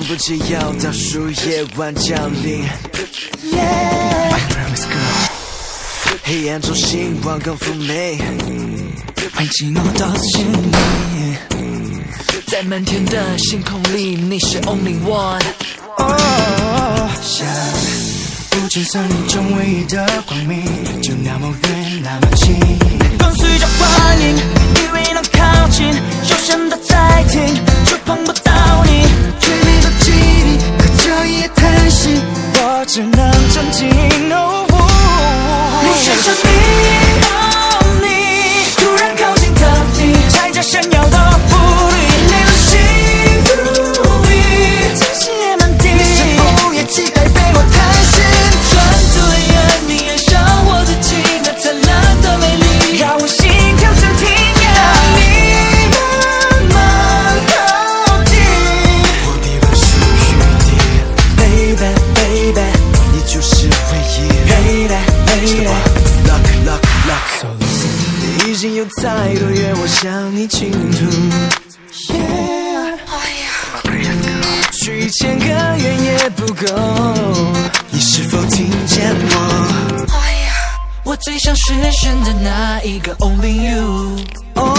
不及要倒数夜晚降临。黑暗中星光更妩媚，欢迎我到心里，在漫天的星空里，你是 only one。像无尽森林中唯一的光明，就那么远那么近。跟随着光影，以为能靠近，只能沉浸。哦我想着你，哦你，经有太多愿望向你倾吐。许一千个愿也不够，你是否听见我？我最想实现的那一个 Only You。我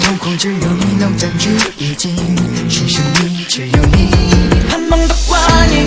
瞳孔只有你能占据一境，只剩你，只有你。盼梦的幻影，